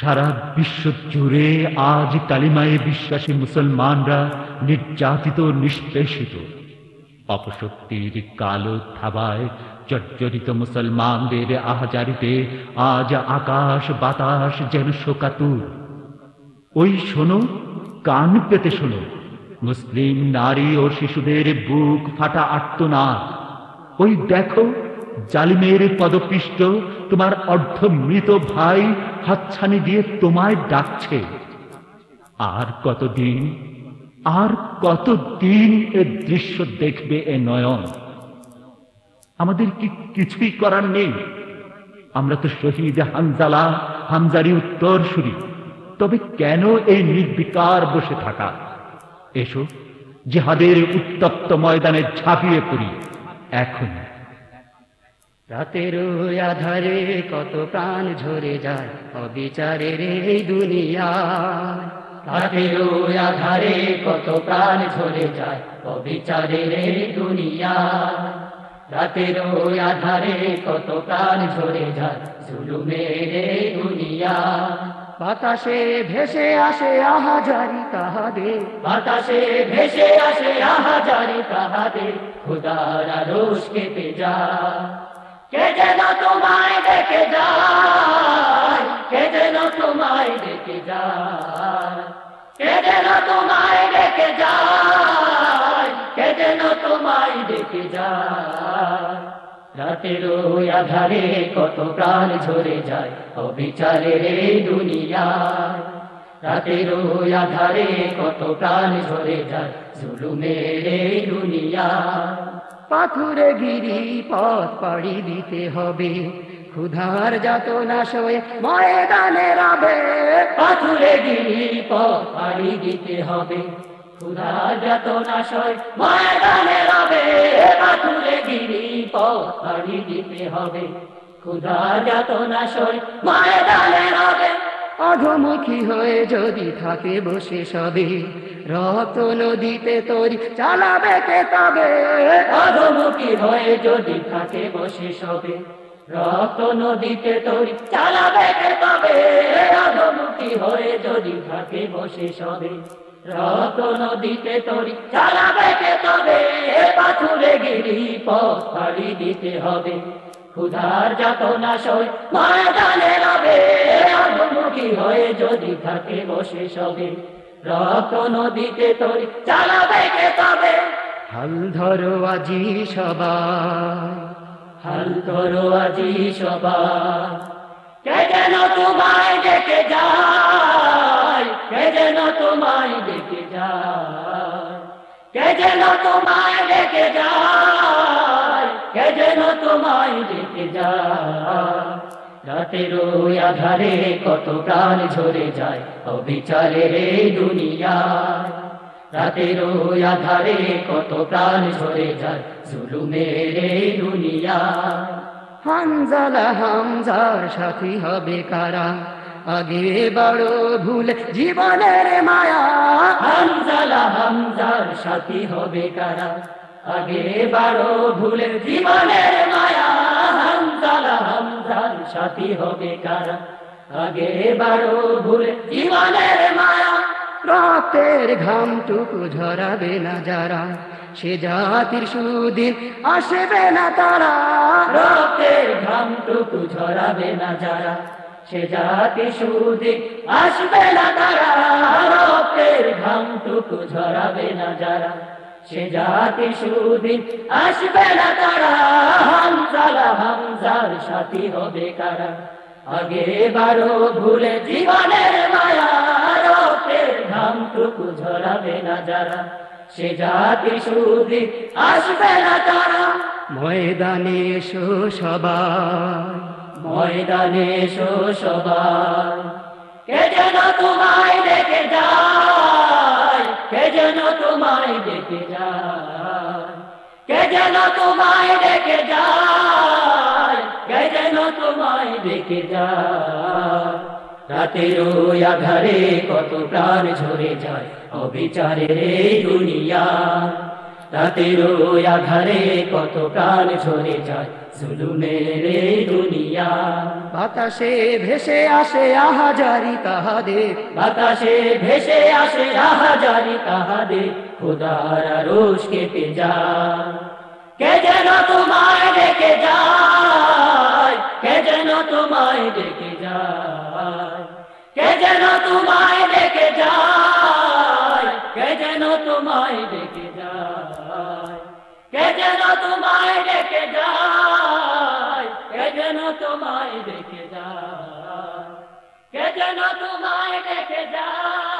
সারা বিশ্ব জুড়ে আজ কালিমায়ে বিশ্বাসী মুসলমানরা নির্যাতিত, নিষ্পেষিত। অপশক্তির কালো থাবায় জর্জরিত মুসলমানদের আহাজারিতে আজ আকাশ বাতাস যেন শোকাতুর ওই শোনো, কান পেতে শোনো, মুসলিম নারী ও শিশুদের বুক ফাটা আত্মনাদ ওই দেখো জালিমের পদপৃষ্ট, তোমার অর্ধ মৃত ভাই হাতছানি দিয়ে তোমায় ডাকছে। আর কতদিন আর কতদিন এ দৃশ্য দেখবে এ নয়ন? আমাদের কি কিছুই করার নেই? আমরা তো শহীদ হানজালা হামজারি উত্তর সুরি। তবে কেন এই নির্বিকার বসে থাকা? এসো, জেহাদের উত্তপ্ত ময়দানে ঝাঁপিয়ে পড়ি। এখন রাতের আধারে কত প্রাণ ঝরে যায়, অবিচারের এই দুনিয়া রাতের আধারে কত প্রাণ ঝরে যায়, অবিচারের এই দুনিয়া রাতের আধারে কত প্রাণ ঝরে যায়, জুলুমের এই দুনিয়া বাতাসে ভেসে আসে আহাজারি তাহাদে বাতাসে ভেসে আসে আহাজারি কাহাদে খুদার রোষ কেঁপে যায়। কে যেন তোমায় দেখে যায়? কে যেন তোমায় দেখে যায়? কে যেন তোমায় দেখে যায়? কে যেন তোমায় দেখে যায়? রাতের ওই আধারে কত প্রাণ ঝরে যায়, অবিচারের এই দুনিয়ায়। রাতের ওই আধারে কত প্রাণ ঝরে যায়, জুলুমের এই দুনিয়ায়। পাথুরে গিরি পথ পাড়ি দিতে হবে। ক্ষুধার যাত না সয়ে ময়দানে রাবে, পাথুরে গিরি পথ পাড়ি দিতে হবে। ক্ষুধার যাত না সয়ে ময়দানে রাবে, পাথুরে গিরি পথ পাড়ি দিতে হবে। ক্ষুধার যাত না সয়ে ময়দানে রাবে অধমুখী হয়ে যদি থাকে বসে সবে, রক্ত নদীতে তরি চালাবে কে তবে অধমুখী হয়ে যদি থাকে বসে সবে, রক্ত নদীতে তরি চালাবে কে তবে অধমুখী হয়ে যদি থাকে বসে সবে, রক্ত নদীতে তরি চালাবে কে তবে পাথুরে গিরি পথ পাড়ি দিতে হবে। ক্ষুধার যাত না সই ময়দানে রবে অধমুখী হয়ে যদি থাকে বসে সবে রক্ত নদীতে তোর চালাবে কে তবে? হাল ধরো আজি সবাই হাল ধরো আজি সবাই কে যেন তোমায় ডেকে যায় কে যেন তোমায় ডেকে যায় কে যেন তোমায় ডেকে যায় কে যেন তোমায় ডেকে যায়? রাতের আধারে কত প্রাণ ঝরে যায়, অবিচারের এই দুনিয়ায়। রাতের আধারে কত প্রাণ ঝরে যায়, জুলুমের এই দুনিয়ায়। হামজালা, হামজার সাথী হবে কারা? আগে বড় ভুল, জীবনের মায়া। হামজালা, হামজার সাথী হবে কারা? আগে বারো ভুলে জীবনের মায়া হামজালা হামজার সাথী হবে কারা? আগে বড় ভুল জীবনের মায়া রক্তের ঘামটুকু ঝরাবে না যারা, সে জাতির সুদিন আসবে না তারা। রক্তের ঘামটুকু ঝরাবে না যারা, সে জাতি সুদিন আসবে না তারা। রক্তের ঘামটুকু ঝরাবে না যারা। সে জাতি সুদিন আসবে না তারা। হামজালা হামজার সাথী হবে কারা? আগে বারো ভুলে জীবনের মায়া রক্তের ঘামটুকু ঝরাবে না যারা। সে জাতি সুদি আসবে না তারা। ময়দানে এসো সবাই। ময়দানে এসো সবাই। কে যেন তোমায় দেখে যায় কে যেন তোমায় দেখে যায়। কে যেন তোমায় দেখে যায়? কে যেন তোমায় দেখে যায়? রাতের আধারে কত প্রাণ ঝরে যায় অবিচারের এই দুনিয়া। রাতের আধারে কত প্রাণ ঝরে যায় জুলুমের এই দুনিয়া। বাতাসে ভেসে আসে আহাজারি তাহাদের। বাতাসে ভেসে আসে আহাজারি তাহাদের। খোদার রোষ কেঁপে যায় কে যেন তোমায় ডেকে যায় কে যেন তোমায় ডেকে যায় কে যেন তোমায় ডেকে যায় কে যেন তোমায় ডেকে যায় কে যেন তোমায় ডেকে যায় কে যেন তোমায় ডেকে যায় কে যেন তোমায় ডেকে যায়